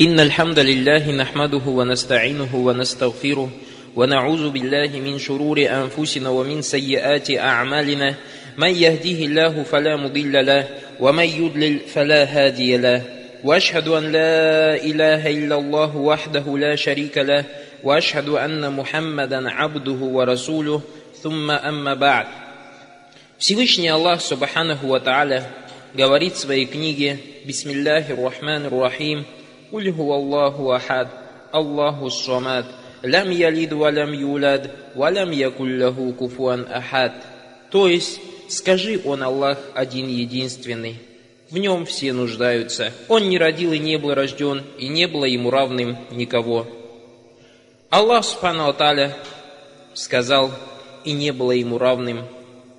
إن الحمد لله نحمده ونستعينه ونستغفره ونعوذ بالله من شرور أنفسنا ومن سيئات أعمالنا. من يهديه الله فلا مضل له ومن يضلل فلا هادي له. وأشهد أن لا إله إلا الله وحده لا شريك له وأشهد أن محمدا عبده ورسوله. ثم أما بعد. Всевышний Аллах Субханаху Ва Тааля говорит в своей книге «Бисмиллахи Рахман Рахим» Куль Аллаху Ахад Аллаху Самад Лям ялид валям юлад валям якулляху куфуан ахад То есть, скажи он Аллах один единственный. В нем все нуждаются. Он не родил и не был рожден, и не было ему равным никого. Аллах Субхану Аталя сказал, и не было ему равным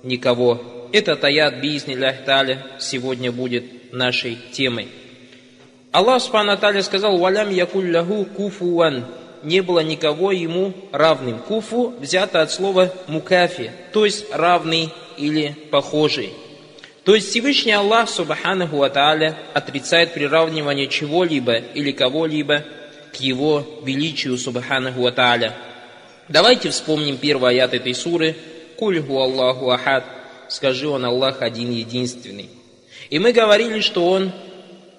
никого. Этот аят, биизниллях таля, сегодня будет нашей темой. Аллах Субхану Аталя сказал, «Валям якулляху куфуан» не было никого ему равным. Куфу взято от слова мукафи, то есть равный или похожий. То есть Всевышний Аллах, Субханаху Ва отрицает приравнивание чего-либо или кого-либо к его величию, Субханаху Ва Давайте вспомним первый аят этой суры. Кульгу Аллаху Ахад. Скажи он Аллах один единственный. И мы говорили, что он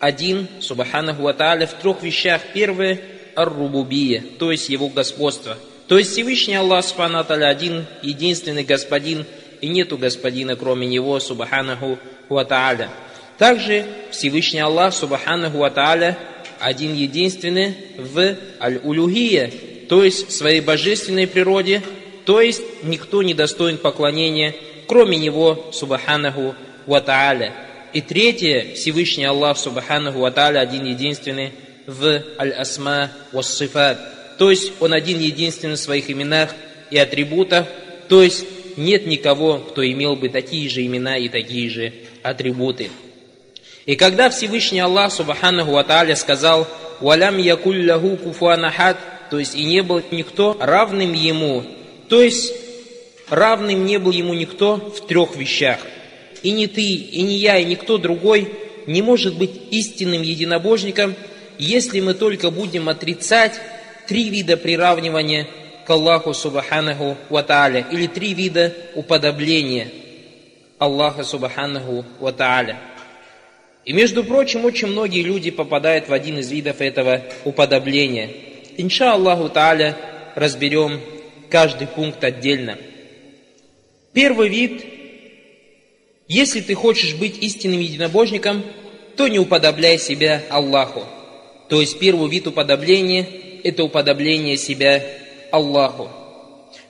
один, Субханаху Ва в трех вещах. Первое ар-рубубия, то есть его господство. То есть Всевышний Аллах Субхану один, единственный господин, и нету господина кроме него, Субханаху Ва Также Всевышний Аллах Субханаху Ва один единственный в аль-улюхия, то есть в своей божественной природе, то есть никто не достоин поклонения, кроме него, Субханаху Ва И третье, Всевышний Аллах Субханаху Ва один единственный в аль-асма вассифат. То есть он один единственный в своих именах и атрибутах, то есть нет никого, кто имел бы такие же имена и такие же атрибуты. И когда Всевышний Аллах Субханаху Ва сказал «Валям якулляху куфуанахад», то есть и не был никто равным ему, то есть равным не был ему никто в трех вещах. И не ты, и не я, и никто другой не может быть истинным единобожником – если мы только будем отрицать три вида приравнивания к Аллаху Субханаху Ва Тааля, или три вида уподобления Аллаха Субханаху Ва Тааля. И между прочим, очень многие люди попадают в один из видов этого уподобления. Инша Аллаху Тааля разберем каждый пункт отдельно. Первый вид, если ты хочешь быть истинным единобожником, то не уподобляй себя Аллаху. То есть первый вид уподобления – это уподобление себя Аллаху.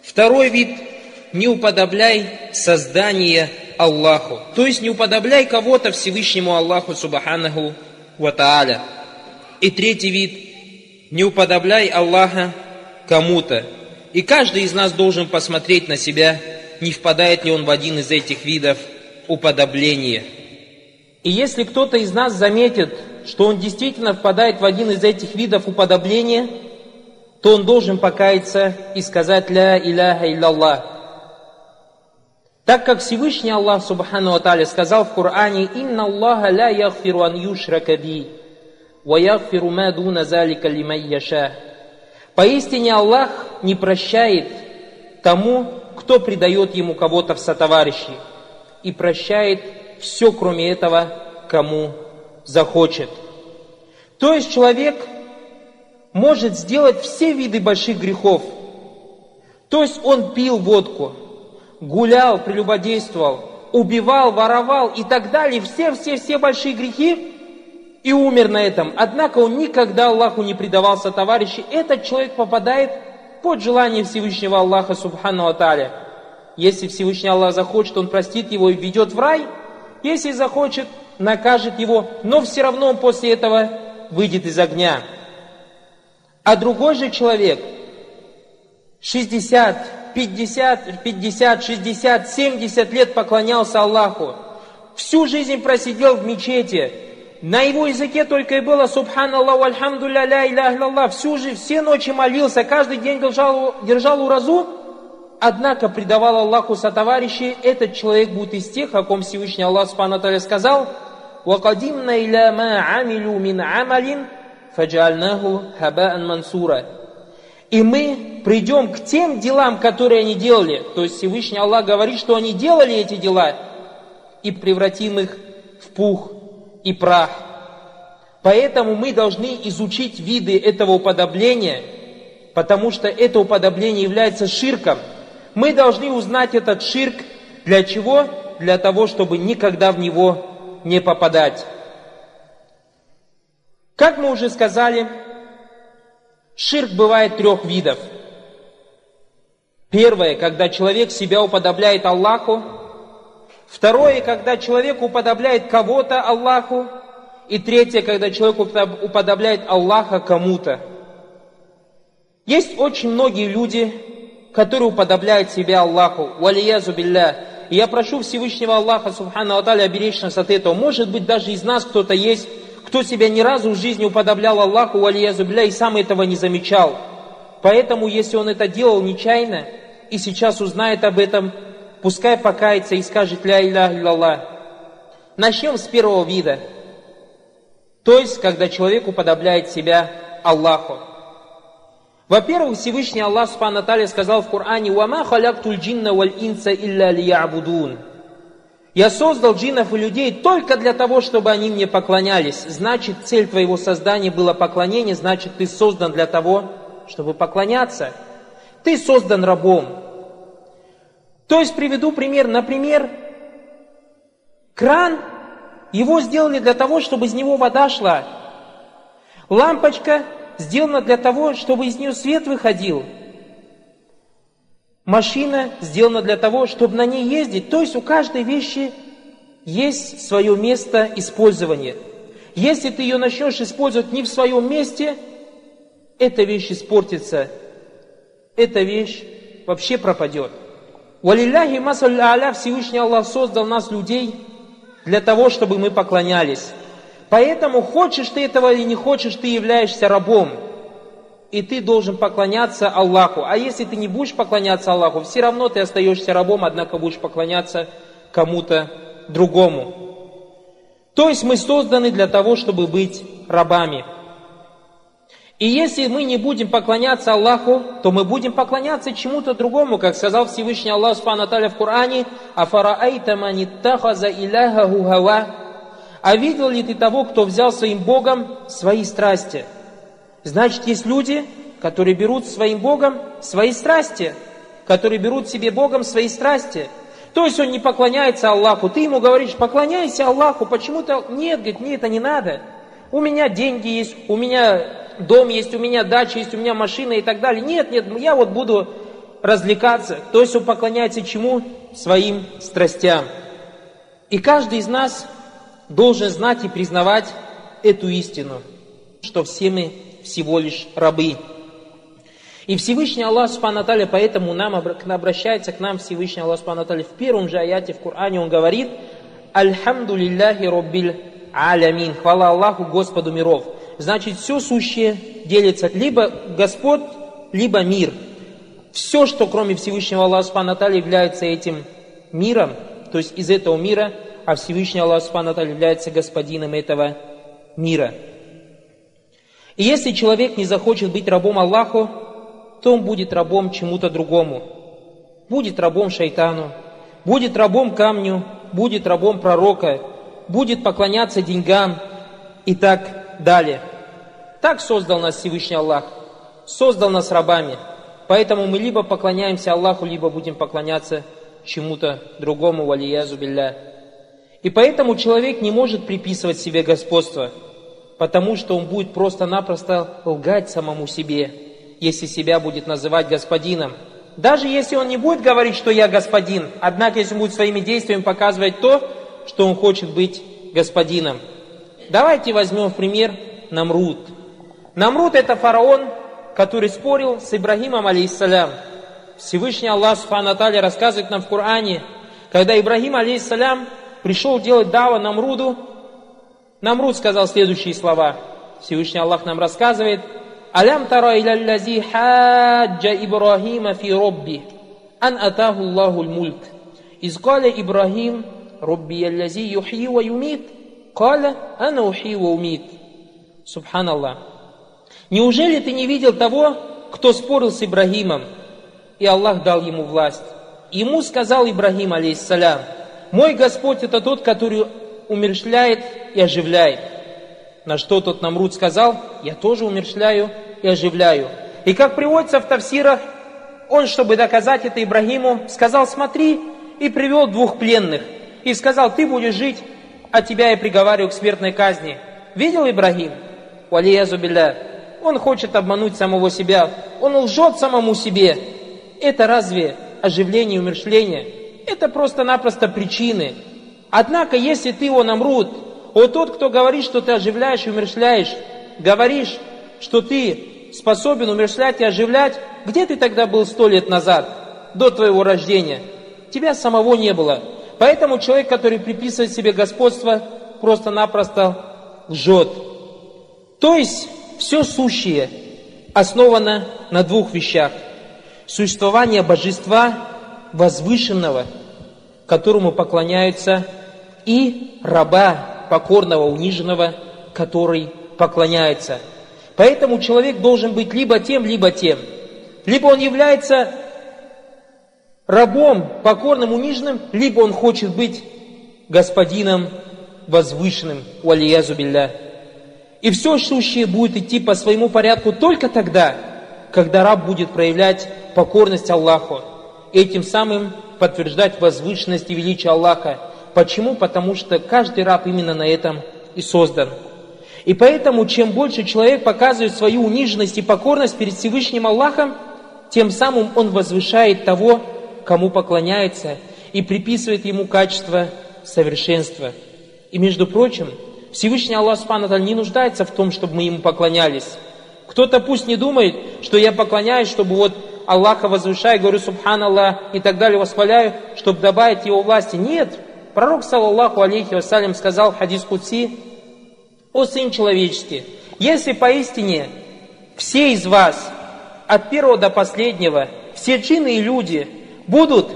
Второй вид – не уподобляй создание Аллаху. То есть не уподобляй кого-то Всевышнему Аллаху Субханаху Ва Тааля. И третий вид – не уподобляй Аллаха кому-то. И каждый из нас должен посмотреть на себя, не впадает ли он в один из этих видов уподобления. И если кто-то из нас заметит, что он действительно впадает в один из этих видов уподобления, то он должен покаяться и сказать «Ля иляха илляллах». Так как Всевышний Аллах Субхану Аталя сказал в Коране «Инна Аллаха ля яхфиру ан юшрака би, ва яхфиру ма дуна залика лимай яша». Поистине Аллах не прощает тому, кто предает ему кого-то в сотоварищи, и прощает все, кроме этого, кому захочет. То есть человек может сделать все виды больших грехов. То есть он пил водку, гулял, прелюбодействовал, убивал, воровал и так далее, все-все-все большие грехи, и умер на этом. Однако он никогда Аллаху не предавался товарищи. Этот человек попадает под желание Всевышнего Аллаха Субхану Аталя. Если Всевышний Аллах захочет, он простит его и ведет в рай. Если захочет, накажет его, но все равно он после этого выйдет из огня. А другой же человек 60, 50, 50, 60, 70 лет поклонялся Аллаху, всю жизнь просидел в мечети, на его языке только и было Субханаллах, Альхамдулля, ля иляха всю жизнь, все ночи молился, каждый день держал, держал уразу, однако предавал Аллаху сотоварищей, этот человек будет из тех, о ком Всевышний Аллах Субхану сказал, وَقَدِمْنَا إِلَى مَا عَمِلُوا مِنْ عَمَلٍ фаджальнаху хабаан мансура. И мы придем к тем делам, которые они делали. То есть Всевышний Аллах говорит, что они делали эти дела, и превратим их в пух и прах. Поэтому мы должны изучить виды этого уподобления, потому что это уподобление является ширком. мы должны узнать этот ширк для чего? Для того, чтобы никогда в него не попадать. Как мы уже сказали, ширк бывает трех видов. Первое, когда человек себя уподобляет Аллаху. Второе, когда человек уподобляет кого-то Аллаху. И третье, когда человек уподобляет Аллаха кому-то. Есть очень многие люди, которые уподобляют себя Аллаху. Валиязу билля. И я прошу Всевышнего Аллаха, Субхану Аталя, оберечь нас от этого. Может быть, даже из нас кто-то есть, кто себя ни разу в жизни уподоблял Аллаху, валиязу билля, и сам этого не замечал. Поэтому, если он это делал нечаянно, и сейчас узнает об этом, пускай покается и скажет «Ля илля илlallah». Начнем с первого вида – то есть, когда человек уподобляет себя Аллаху. Во-первых, Всевышний Аллах Субхану Аталия сказал в Коране «Вама халяктуль джинна валь инса илля лиябудун». Я создал джиннов и людей только для того, чтобы они мне поклонялись. Значит, цель твоего создания было поклонение, значит, ты создан для того, чтобы поклоняться. Ты создан рабом. То есть приведу пример. Например, кран его сделали для того, чтобы из него вода шла. Лампочка сделана для того, чтобы из нее свет выходил. Машина сделана для того, чтобы на ней ездить. То есть у каждой вещи есть свое место использования. Если ты ее начнешь использовать не в своем месте, эта вещь испортится. Эта вещь вообще пропадет. Валилляхи масаль аля Всевышний Аллах создал нас, людей, для того, чтобы мы поклонялись. Поэтому, хочешь ты этого или не хочешь, ты являешься рабом. И ты должен поклоняться Аллаху. А если ты не будешь поклоняться Аллаху, все равно ты остаешься рабом, однако будешь поклоняться кому-то другому. То есть мы созданы для того, чтобы быть рабами. И если мы не будем поклоняться Аллаху, то мы будем поклоняться чему-то другому, как сказал Всевышний Аллах Субхану в Коране, «Афараайта маниттахаза иляхаху хава» А видел ли ты того, кто взял своим Богом свои страсти? Значит, есть люди, которые берут своим Богом свои страсти, которые берут себе Богом свои страсти. То есть он не поклоняется Аллаху. Ты ему говоришь, поклоняйся Аллаху. Почему-то нет, говорит, мне это не надо. У меня деньги есть, у меня дом есть у меня, дача есть у меня, машина и так далее. Нет, нет, я вот буду развлекаться. То есть он поклоняется чему? Своим страстям. И каждый из нас должен знать и признавать эту истину, что все мы всего лишь рабы. И Всевышний Аллах Субхану поэтому нам обращается к нам Всевышний Аллах Субхану в первом же аяте в Коране он говорит Альхамду лилляхи роббиль алямин. Хвала Аллаху Господу миров. Значит, все сущее делится либо Господь, либо мир. Все, что кроме Всевышнего Аллаха Субхану является этим миром, то есть из этого мира, а Всевышний Аллах Субхану является господином этого мира. И если человек не захочет быть рабом Аллаху, то он будет рабом чему-то другому. Будет рабом шайтану, будет рабом камню, будет рабом пророка, будет поклоняться деньгам и так далее. Так создал нас Всевышний Аллах, создал нас рабами. Поэтому мы либо поклоняемся Аллаху, либо будем поклоняться чему-то другому, валиязу билля. И поэтому человек не может приписывать себе господство, потому что он будет просто-напросто лгать самому себе, если себя будет называть господином. Даже если он не будет говорить, что я господин, однако если он будет своими действиями показывать то, что он хочет быть господином. Давайте возьмем в пример Намруд. Намруд это фараон, который спорил с Ибрагимом, алейхиссалям. Всевышний Аллах Субхану рассказывает нам в Коране, когда Ибрагим, алейхиссалям, пришел делать дава Намруду. Намруд сказал следующие слова. Всевышний Аллах нам рассказывает. «Алям тара иля лази хаджа Ибрахима фи робби, ан атаху Аллаху мульк. Из каля Ибрахим, робби аллази юхи ва юмит, каля ана ухи ва умит». Субханаллах. Неужели ты не видел того, кто спорил с Ибрагимом, и Аллах дал ему власть? Ему сказал Ибрагим, алейхиссалям, мой Господь это тот, который умерщвляет и оживляет. На что тот Намруд сказал, я тоже умерщвляю и оживляю. И как приводится в Тавсирах, он, чтобы доказать это Ибрагиму, сказал, смотри, и привел двух пленных. И сказал, ты будешь жить, а тебя я приговариваю к смертной казни. Видел Ибрагим? Валиязу билля. Он хочет обмануть самого себя. Он лжет самому себе. Это разве оживление и умершление? Это просто-напросто причины. Однако, если ты его намрут, вот тот, кто говорит, что ты оживляешь и умершляешь, говоришь, что ты способен умершлять и оживлять, где ты тогда был сто лет назад, до твоего рождения? Тебя самого не было. Поэтому человек, который приписывает себе господство, просто-напросто лжет. То есть, все сущее основано на двух вещах. Существование божества возвышенного, которому поклоняются, и раба покорного, униженного, который поклоняется. Поэтому человек должен быть либо тем, либо тем. Либо он является рабом, покорным, униженным, либо он хочет быть господином возвышенным, валиязу. И все сущее будет идти по своему порядку только тогда, когда раб будет проявлять покорность Аллаху, этим самым подтверждать возвышенность и величие Аллаха. Почему? Потому что каждый раб именно на этом и создан. И поэтому, чем больше человек показывает свою униженность и покорность перед Всевышним Аллахом, тем самым он возвышает того, кому поклоняется, и приписывает ему качество совершенства. И между прочим, Всевышний Аллах Субхану не нуждается в том, чтобы мы ему поклонялись. Кто-то пусть не думает, что я поклоняюсь, чтобы вот Аллаха возвышаю, говорю Субханаллах и так далее, восхваляю, чтобы добавить его власти. Нет. Пророк, саллаллаху алейхи вассалям, сказал в хадис Кутси, «О сын человеческий, если поистине все из вас, от первого до последнего, все джинны и люди, будут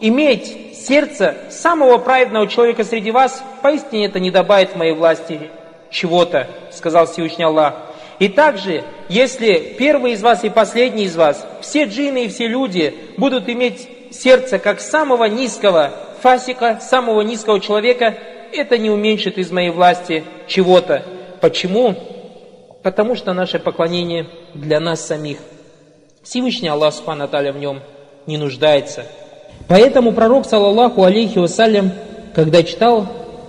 иметь сердце самого праведного человека среди вас, поистине это не добавит моей власти чего-то, сказал Всевышний Аллах. И также, если первый из вас и последний из вас, все джинны и все люди будут иметь сердце как самого низкого фасика, самого низкого человека, это не уменьшит из моей власти чего-то. Почему? Потому что наше поклонение для нас самих. Всевышний Аллах Субхану в нем не нуждается. Поэтому пророк, саллаллаху алейхи вассалям, когда читал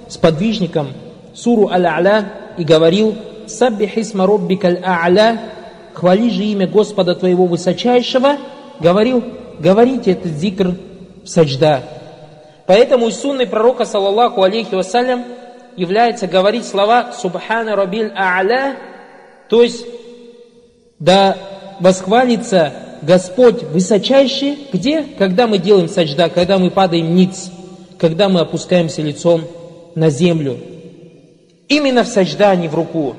с подвижником суру Аль-А'ля и говорил «Саббих исма роббика аль-А'ля» «Хвали же имя Господа твоего высочайшего», говорил «Говорите этот зикр в саджда». Поэтому из сунны пророка, саллаллаху алейхи вассалям, является говорить слова «Субхана рабиль а'ля», то есть да восхвалится Господь высочайший, где? Когда мы делаем саджда, когда мы падаем ниц, когда мы опускаемся лицом на землю. Именно в саджда, а не в руку.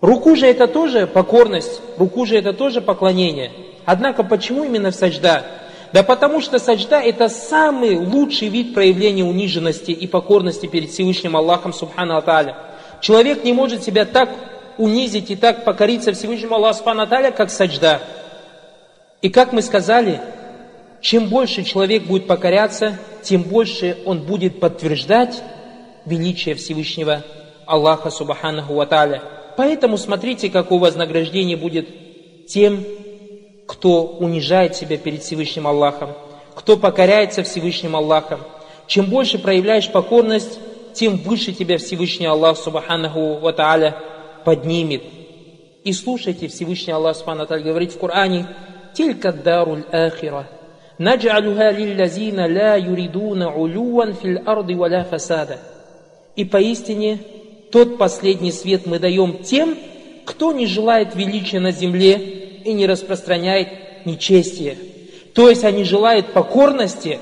Руку же это тоже покорность, руку же это тоже поклонение. Однако почему именно саджда? Да потому что саджда это самый лучший вид проявления униженности и покорности перед Всевышним Аллахом Субхану Аталя. Человек не может себя так унизить и так покориться Всевышнему Аллаху Субхану Аталя, как саджда. И как мы сказали, чем больше человек будет покоряться, тем больше он будет подтверждать величие Всевышнего Аллаха Субханаху Ва Поэтому смотрите, какое вознаграждение будет тем, кто унижает себя перед Всевышним Аллахом, кто покоряется Всевышним Аллахом. Чем больше проявляешь покорность, тем выше тебя Всевышний Аллах Субханаху Ва поднимет. И слушайте, Всевышний Аллах Субхану Тааля говорит в Коране, «Тилька даруль ахира, наджалюха лиллазина ла юридуна улюван фил арды валя фасада». И поистине тот последний свет мы даем тем, кто не желает величия на земле и не распространяет нечестие. То есть они желают покорности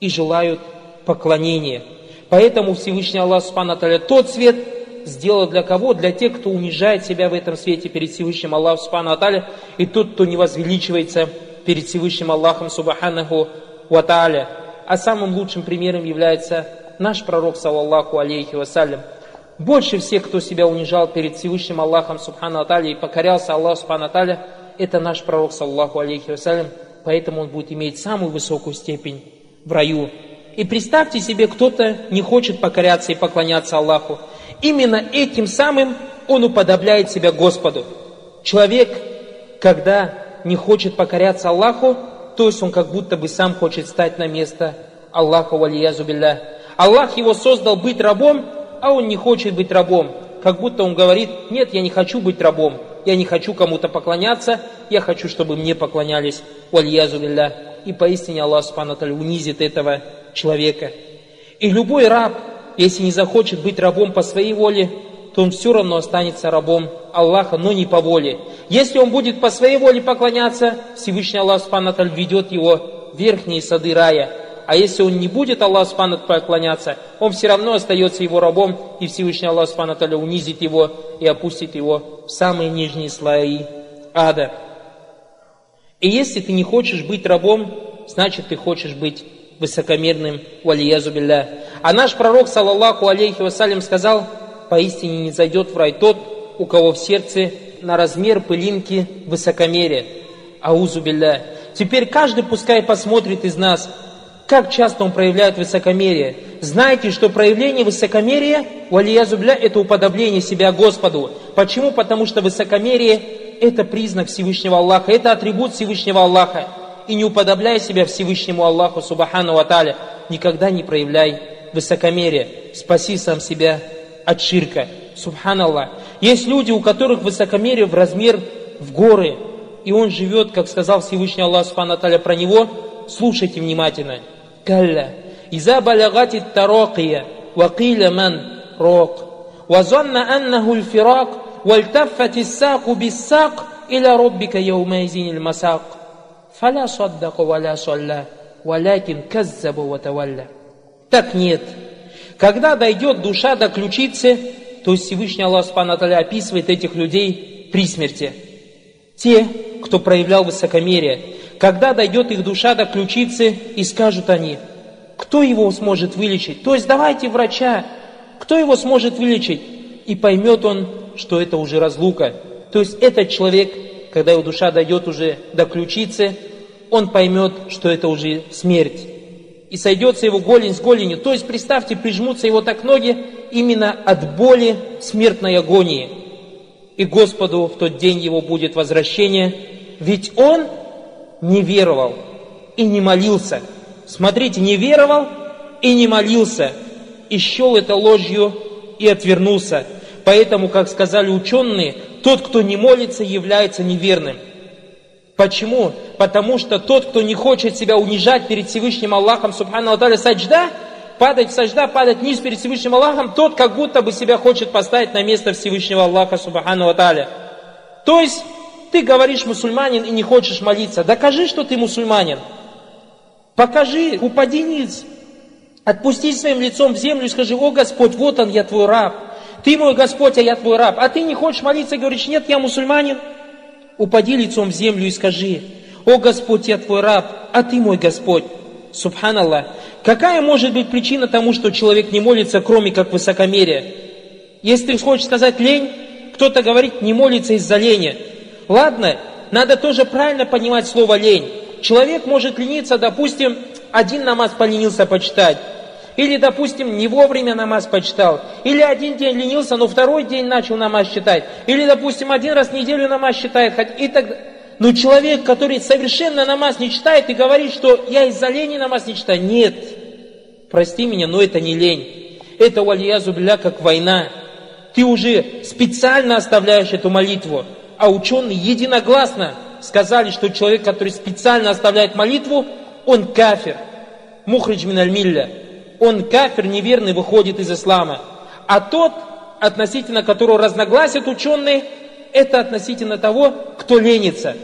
и желают поклонения. Поэтому Всевышний Аллах Субхану тот свет сделал для кого? Для тех, кто унижает себя в этом свете перед Всевышним Аллахом Субхану Аталя, и тот, кто не возвеличивается перед Всевышним Аллахом Субханаху Ваталя. А самым лучшим примером является наш пророк, саллаллаху алейхи вассалям. Больше всех, кто себя унижал перед Всевышним Аллахом Субхану Аталя и покорялся Аллаху Субхану Аталя, это наш пророк, саллаху алейхи вассалям, поэтому он будет иметь самую высокую степень в раю. И представьте себе, кто-то не хочет покоряться и поклоняться Аллаху. Именно этим самым он уподобляет себя Господу. Человек, когда не хочет покоряться Аллаху, то есть он как будто бы сам хочет стать на место Аллаха, валиязу билля. Аллах его создал быть рабом, а он не хочет быть рабом. Как будто он говорит, нет, я не хочу быть рабом, я не хочу кому-то поклоняться, я хочу, чтобы мне поклонялись, валиязу билля. И поистине Аллах Субхану унизит этого человека. И любой раб, если не захочет быть рабом по своей воле, то он все равно останется рабом Аллаха, но не по воле. Если он будет по своей воле поклоняться, Всевышний Аллах Субхану ведет его в верхние сады рая. А если он не будет Аллаху Субхану поклоняться, он все равно остается его рабом, и Всевышний Аллах Субхану унизит его и опустит его в самые нижние слои ада. И если ты не хочешь быть рабом, значит ты хочешь быть высокомерным, валиязу билля. А наш пророк, саллаллаху алейхи вассалям, сказал, поистине не зайдет в рай тот, у кого в сердце на размер пылинки высокомерия. Аузу билля. Теперь каждый пускай посмотрит из нас, как часто он проявляет высокомерие. Знаете, что проявление высокомерия, валиязу билля, это уподобление себя Господу. Почему? Потому что высокомерие – это признак Всевышнего Аллаха, это атрибут Всевышнего Аллаха и не уподобляй себя Всевышнему Аллаху Субхану Аталя. Никогда не проявляй высокомерие. Спаси сам себя от ширка. Субханаллах. Есть люди, у которых высокомерие в размер в горы. И он живет, как сказал Всевышний Аллах Субхану Аталя про него. Слушайте внимательно. Калля. Иза балягати таракия. Вакиля ман рок. وظن أنه الفراق والتفت الساق بالساق إلى ربك يومئذ المساق فلا صدق ولا صلى ولكن كذب وتولى Так нет. Когда дойдет душа до ключицы, то есть Всевышний Аллах Субхану описывает этих людей при смерти. Те, кто проявлял высокомерие. когда дойдет их душа до ключицы, и скажут они, кто его сможет вылечить? То есть давайте врача, кто его сможет вылечить? И поймет он, что это уже разлука. То есть этот человек когда его душа дойдет уже до ключицы, он поймет, что это уже смерть. И сойдется его голень с голенью. То есть, представьте, прижмутся его так ноги именно от боли смертной агонии. И Господу в тот день его будет возвращение, ведь он не веровал и не молился. Смотрите, не веровал и не молился, и счел это ложью и отвернулся. Поэтому, как сказали ученые, тот, кто не молится, является неверным. Почему? Потому что тот, кто не хочет себя унижать перед Всевышним Аллахом, Субхану Аталя, саджда, падать в саджда, падать вниз перед Всевышним Аллахом, тот как будто бы себя хочет поставить на место Всевышнего Аллаха, Субхану Аталя. То есть, ты говоришь мусульманин и не хочешь молиться. Докажи, что ты мусульманин. Покажи, упади низ. Отпусти своим лицом в землю и скажи, о Господь, вот он, я твой раб. Ты мой Господь, а я твой раб. А ты не хочешь молиться, говоришь, нет, я мусульманин. Упади лицом в землю и скажи, о Господь, я твой раб, а ты мой Господь. Субханаллах. Какая может быть причина тому, что человек не молится, кроме как высокомерия? Если ты хочешь сказать лень, кто-то говорит, не молится из-за лени. Ладно, надо тоже правильно понимать слово лень. Человек может лениться, допустим, один намаз поленился почитать, или, допустим, не вовремя намаз почитал. Или один день ленился, но второй день начал намаз читать. Или, допустим, один раз в неделю намаз читает. И так... Но человек, который совершенно намаз не читает и говорит, что я из-за лени намаз не читаю. Нет. Прости меня, но это не лень. Это валиязу бля как война. Ты уже специально оставляешь эту молитву. А ученые единогласно сказали, что человек, который специально оставляет молитву, он кафир. Мухридж миналь он кафир неверный выходит из ислама. А тот, относительно которого разногласят ученые, это относительно того, кто ленится.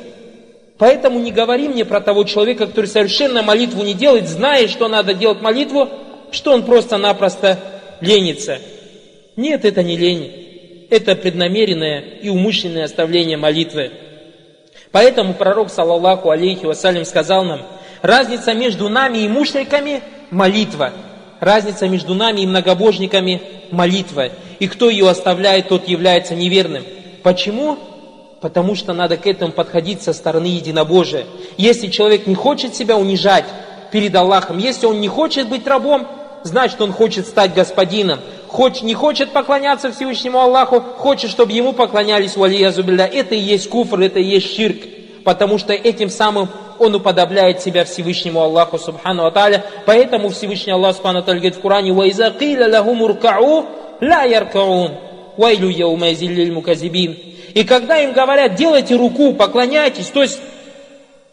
Поэтому не говори мне про того человека, который совершенно молитву не делает, зная, что надо делать молитву, что он просто-напросто ленится. Нет, это не лень. Это преднамеренное и умышленное оставление молитвы. Поэтому пророк, саллаллаху алейхи вассалям, сказал нам, разница между нами и мушриками – молитва – разница между нами и многобожниками – молитва. и кто ее оставляет, тот является неверным. Почему? Потому что надо к этому подходить со стороны единобожия. Если человек не хочет себя унижать перед Аллахом, если он не хочет быть рабом, значит он хочет стать господином. Хочет, не хочет поклоняться Всевышнему Аллаху, хочет, чтобы ему поклонялись валиязубилля. Это и есть куфр, это и есть ширк. Потому что этим самым он уподобляет себя Всевышнему Аллаху Субхану Аталя. Поэтому Всевышний Аллах Субхану Аталя говорит в Коране, «Ваиза киля лахум уркау, ла яркаун, вайлю яумайзиллиль муказибин». И когда им говорят, делайте руку, поклоняйтесь, то есть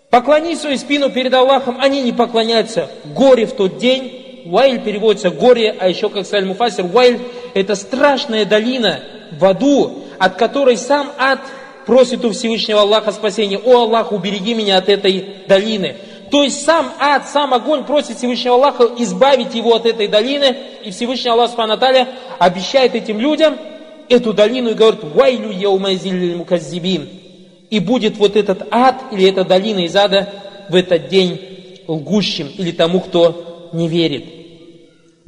поклони свою спину перед Аллахом, они не поклоняются. Горе в тот день, Вайль переводится горе, а еще, как сказали Муфасир, Вайль это страшная долина в аду, от которой сам ад просит у Всевышнего Аллаха спасения. О Аллах, убереги меня от этой долины. То есть сам ад, сам огонь просит Всевышнего Аллаха избавить его от этой долины. И Всевышний Аллах Субхану обещает этим людям эту долину и говорит, «Вайлю яумайзиль муказзибин». И будет вот этот ад или эта долина из ада в этот день лгущим или тому, кто не верит.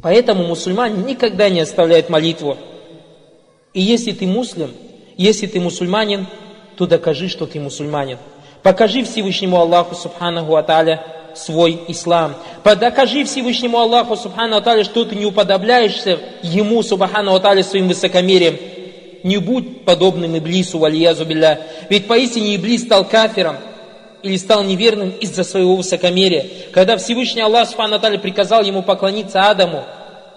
Поэтому мусульмане никогда не оставляют молитву. И если ты муслим, если ты мусульманин, то докажи, что ты мусульманин. Покажи Всевышнему Аллаху Субханаху Аталя свой ислам. Докажи Всевышнему Аллаху Субхану Аталя, что ты не уподобляешься Ему Субхану Аталя своим высокомерием. Не будь подобным Иблису, валиязу билля. Ведь поистине Иблис стал кафиром или стал неверным из-за своего высокомерия. Когда Всевышний Аллах Субхану приказал ему поклониться Адаму,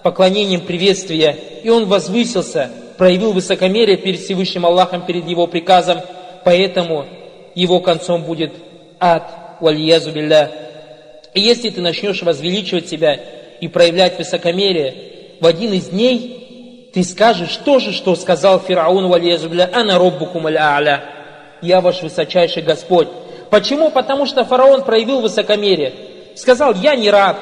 поклонением приветствия, и он возвысился, проявил высокомерие перед Всевышним Аллахом, перед его приказом, поэтому его концом будет ад, валиязу билля. И если ты начнешь возвеличивать себя и проявлять высокомерие, в один из дней ты скажешь то же, что сказал Фираун, валиязу билля, ана роббукум аля я ваш высочайший Господь. Почему? Потому что фараон проявил высокомерие. Сказал, я не раб.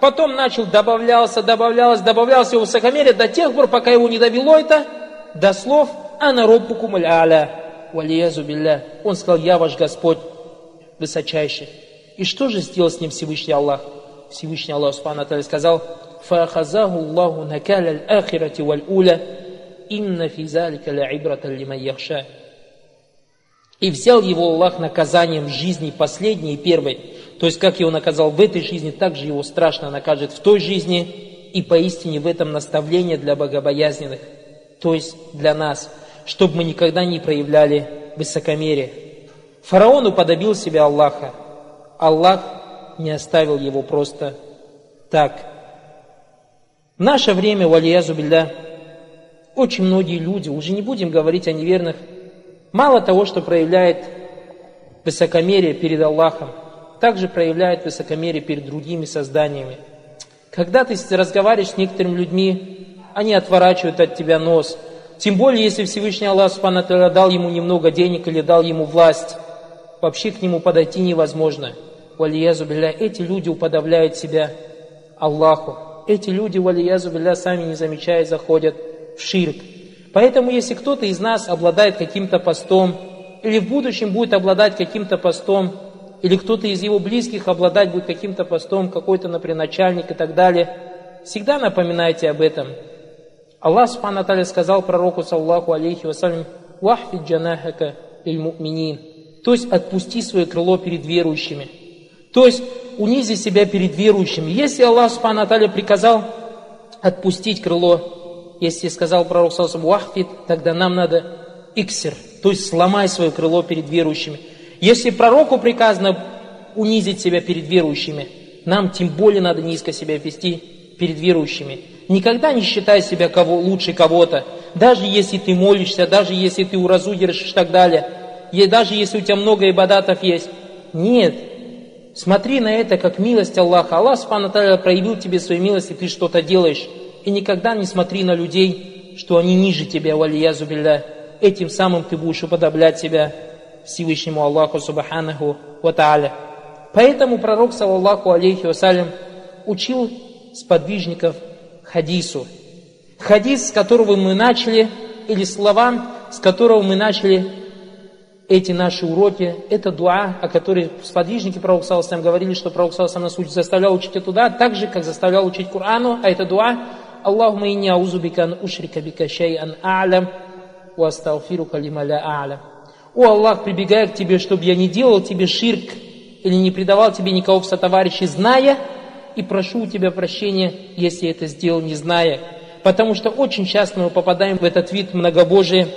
Потом начал, добавлялся, добавлялось, добавлялся его высокомерие до тех пор, пока его не довело это до слов «Ана роббукум аля валиязу билля. Он сказал, я ваш Господь высочайший. И что же сделал с ним Всевышний Аллах? Всевышний Аллах Субхану сказал, فَأَخَذَهُ اللَّهُ نَكَالَ الْآخِرَةِ وَالْأُولَى إِنَّ فِي ذَلِكَ لَعِبْرَةً لِمَنْ يَخْشَى и взял его Аллах наказанием жизни последней и первой. То есть, как его наказал в этой жизни, так же его страшно накажет в той жизни. И поистине в этом наставление для богобоязненных. То есть для нас – чтобы мы никогда не проявляли высокомерие. Фараон уподобил себя Аллаха. Аллах не оставил его просто так. В наше время, валиязу билля, очень многие люди, уже не будем говорить о неверных, мало того, что проявляет высокомерие перед Аллахом, также проявляет высокомерие перед другими созданиями. Когда ты разговариваешь с некоторыми людьми, они отворачивают от тебя нос – тем более, если Всевышний Аллах Субхану дал ему немного денег или дал ему власть, вообще к нему подойти невозможно. Валиязу эти люди уподобляют себя Аллаху. Эти люди, валиязу сами не замечая, заходят в ширк. Поэтому, если кто-то из нас обладает каким-то постом, или в будущем будет обладать каким-то постом, или кто-то из его близких обладать будет каким-то постом, какой-то, например, начальник и так далее, всегда напоминайте об этом – Аллах Субхану Аталя сказал пророку, саллаху алейхи вассалям, «Вахфид джанахака иль муминин». То есть отпусти свое крыло перед верующими. То есть унизи себя перед верующими. Если Аллах Субхану Аталя приказал отпустить крыло, если сказал пророк, саллаху «Вахфид», тогда нам надо иксер, то есть сломай свое крыло перед верующими. Если пророку приказано унизить себя перед верующими, нам тем более надо низко себя вести перед верующими. Никогда не считай себя кого, лучше кого-то. Даже если ты молишься, даже если ты уразудишь и так далее. И даже если у тебя много ибадатов есть. Нет. Смотри на это как милость Аллаха. Аллах Субхану проявил тебе свою милость, и ты что-то делаешь. И никогда не смотри на людей, что они ниже тебя, валиязу билля. Этим самым ты будешь уподоблять себя Всевышнему Аллаху Субханаху Ва Тааля. Поэтому пророк, саллаллаху алейхи вассалям, учил сподвижников хадису. Хадис, с которого мы начали, или словам, с которого мы начали эти наши уроки, это дуа, о которой сподвижники Пророка Саласам говорили, что Пророк Саласам нас заставлял учить эту дуа, так же, как заставлял учить Корану, а это дуа Аллахума инни аузубика ан ушрика бика шай'ан а'лам ва астагфирука лима ля а'лам. О Аллах, прибегаю к Тебе, чтобы я не делал Тебе ширк или не предавал Тебе никого в сотоварищи, зная, и прошу у Тебя прощения, если это сделал не зная. Потому что очень часто мы попадаем в этот вид многобожия,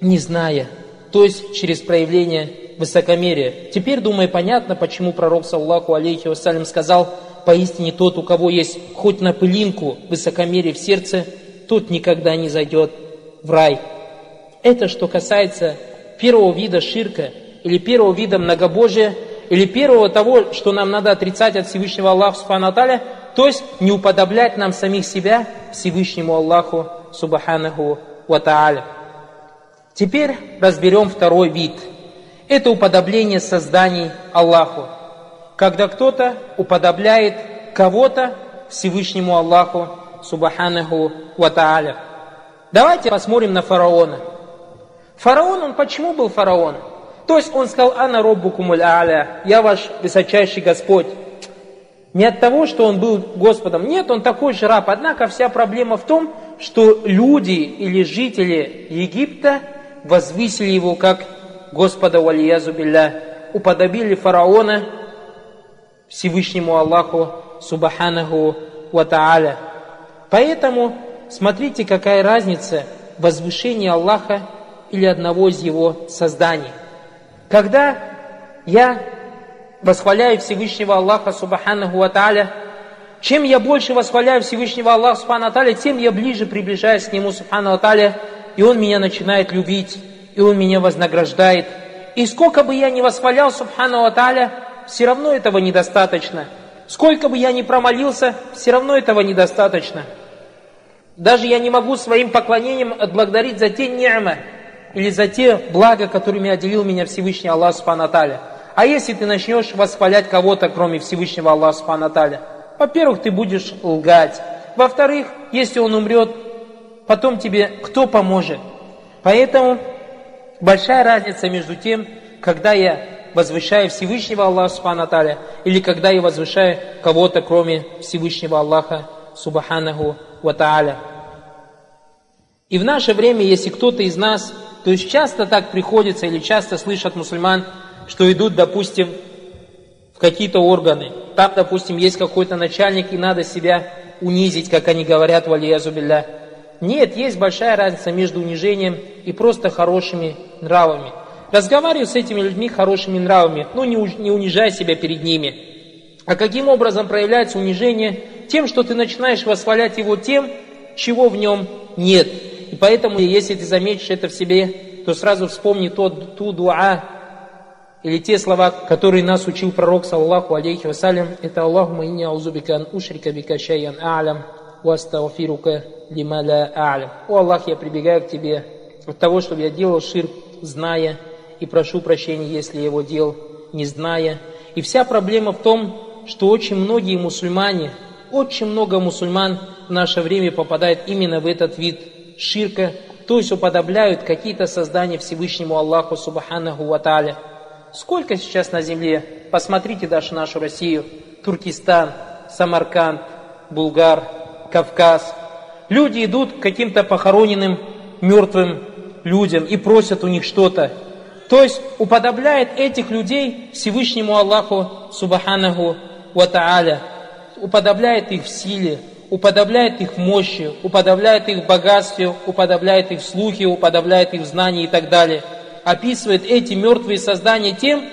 не зная, то есть через проявление высокомерия. Теперь, думаю, понятно, почему пророк, саллаху алейхи вассалям, сказал, поистине тот, у кого есть хоть на пылинку высокомерия в сердце, тот никогда не зайдет в рай. Это что касается первого вида ширка, или первого вида многобожия, или первого того, что нам надо отрицать от Всевышнего Аллаха Субхану то есть не уподоблять нам самих себя Всевышнему Аллаху Субханаху Ва Тааля. Теперь разберем второй вид. Это уподобление созданий Аллаху. Когда кто-то уподобляет кого-то Всевышнему Аллаху Субханаху Ва Тааля. Давайте посмотрим на фараона. Фараон, он почему был фараоном? То есть он сказал, «Ана роббукумуль аля», «Я ваш высочайший Господь». Не от того, что он был Господом. Нет, он такой же раб. Однако вся проблема в том, что люди или жители Египта возвысили его как Господа Валиязу Билля, уподобили фараона Всевышнему Аллаху Субханаху Ва. Поэтому смотрите, какая разница возвышения Аллаха или одного из его созданий. Когда я восхваляю Всевышнего Аллаха Субханаху Ва чем я больше восхваляю Всевышнего Аллаха Субхану Тааля, тем я ближе приближаюсь к Нему Субхану Тааля, и Он меня начинает любить, и Он меня вознаграждает. И сколько бы я ни восхвалял Субхану Тааля, все равно этого недостаточно. Сколько бы я ни промолился, все равно этого недостаточно. Даже я не могу своим поклонением отблагодарить за те нермы, или за те блага, которыми отделил меня Всевышний Аллах Субхану А если ты начнешь восхвалять кого-то, кроме Всевышнего Аллаха Субхану во-первых, ты будешь лгать. Во-вторых, если он умрет, потом тебе кто поможет? Поэтому большая разница между тем, когда я возвышаю Всевышнего Аллаха Субхану или когда я возвышаю кого-то, кроме Всевышнего Аллаха Субханаху Ва Тааля. И в наше время, если кто-то из нас то есть часто так приходится или часто слышат мусульман, что идут, допустим, в какие-то органы. Там, допустим, есть какой-то начальник, и надо себя унизить, как они говорят, валиязубилля. Нет, есть большая разница между унижением и просто хорошими нравами. Разговаривай с этими людьми хорошими нравами, но не, не унижай себя перед ними. А каким образом проявляется унижение? Тем, что ты начинаешь восхвалять его тем, чего в нем нет. И поэтому, если ты заметишь это в себе, то сразу вспомни тот, ту дуа, или те слова, которые нас учил пророк, саллаху алейхи вассалям, это Аллаху инни аузубика ан ушрика бика шайян а'лям, вастагфирука лима ла а'лям. О Аллах, я прибегаю к Тебе от того, чтобы я делал ширк, зная, и прошу прощения, если его делал, не зная. И вся проблема в том, что очень многие мусульмане, очень много мусульман в наше время попадают именно в этот вид ширка, то есть уподобляют какие-то создания Всевышнему Аллаху Субханаху Ва Тааля. Сколько сейчас на земле? Посмотрите даже нашу Россию, Туркестан, Самарканд, Булгар, Кавказ. Люди идут к каким-то похороненным мертвым людям и просят у них что-то. То есть уподобляет этих людей Всевышнему Аллаху Субханаху Ва Тааля. Уподобляет их в силе, уподобляет их мощи, уподобляет их богатстве, уподобляет их слухе, уподобляет их знании и так далее. Описывает эти мертвые создания тем,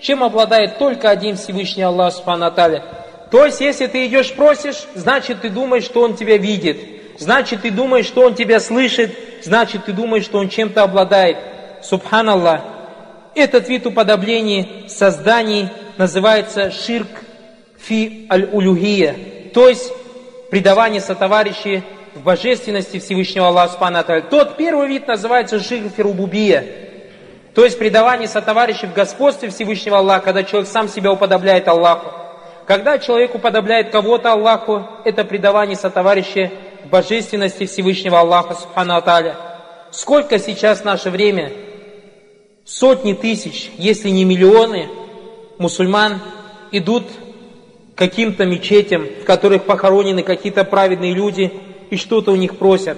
чем обладает только один Всевышний Аллах Субхану То есть, если ты идешь просишь, значит ты думаешь, что Он тебя видит. Значит, ты думаешь, что Он тебя слышит. Значит, ты думаешь, что Он чем-то обладает. Субханаллах. Этот вид уподоблений созданий называется ширк фи аль-улюхия. То есть, предавание сотоварищей в божественности Всевышнего Аллаха Субхану Тот первый вид называется ширфирубубия, то есть предавание сотоварищей в господстве Всевышнего Аллаха, когда человек сам себя уподобляет Аллаху. Когда человек уподобляет кого-то Аллаху, это предавание сотоварищей в божественности Всевышнего Аллаха Субхану Аталя. Сколько сейчас наше время? Сотни тысяч, если не миллионы мусульман идут каким-то мечетям, в которых похоронены какие-то праведные люди, и что-то у них просят.